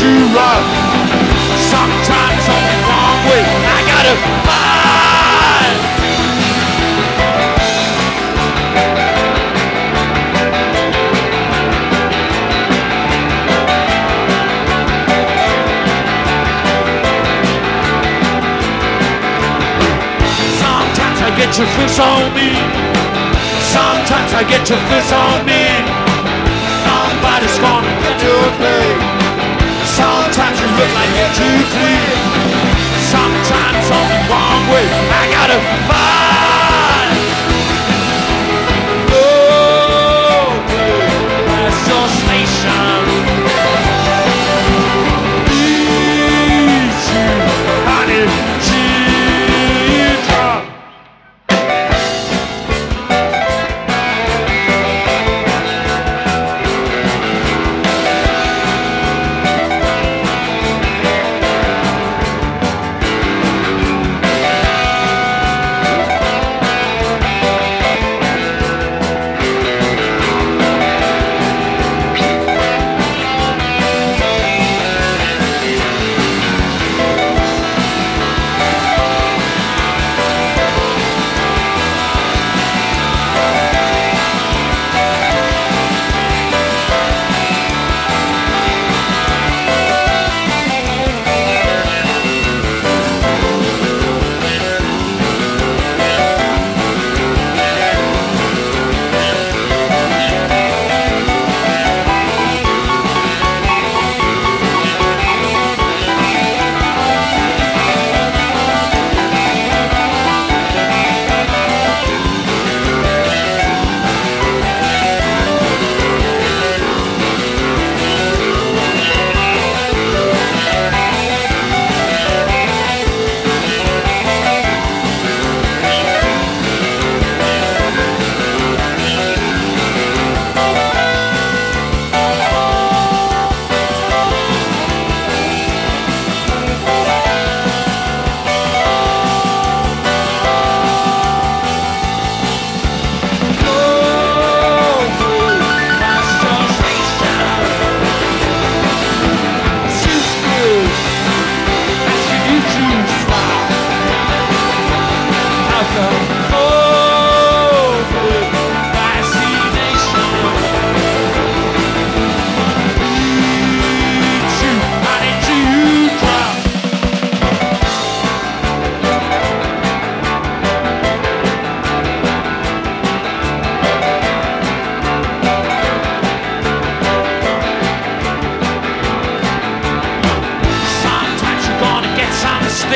you right. Sometimes on the wrong way. I gotta fight. Sometimes I get your fist on me. Sometimes I get your fist on me. Look like you're too clean.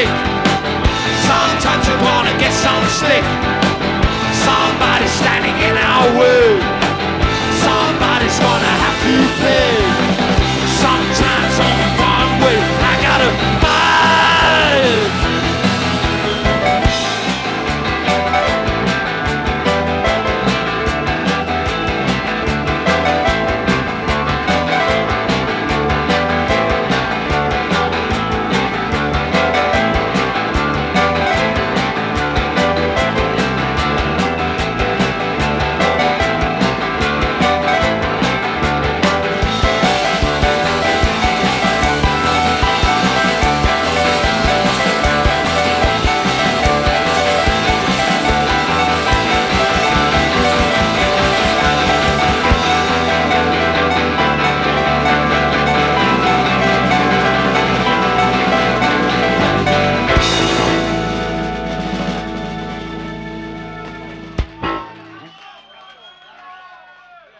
Sometimes you wanna get some stick.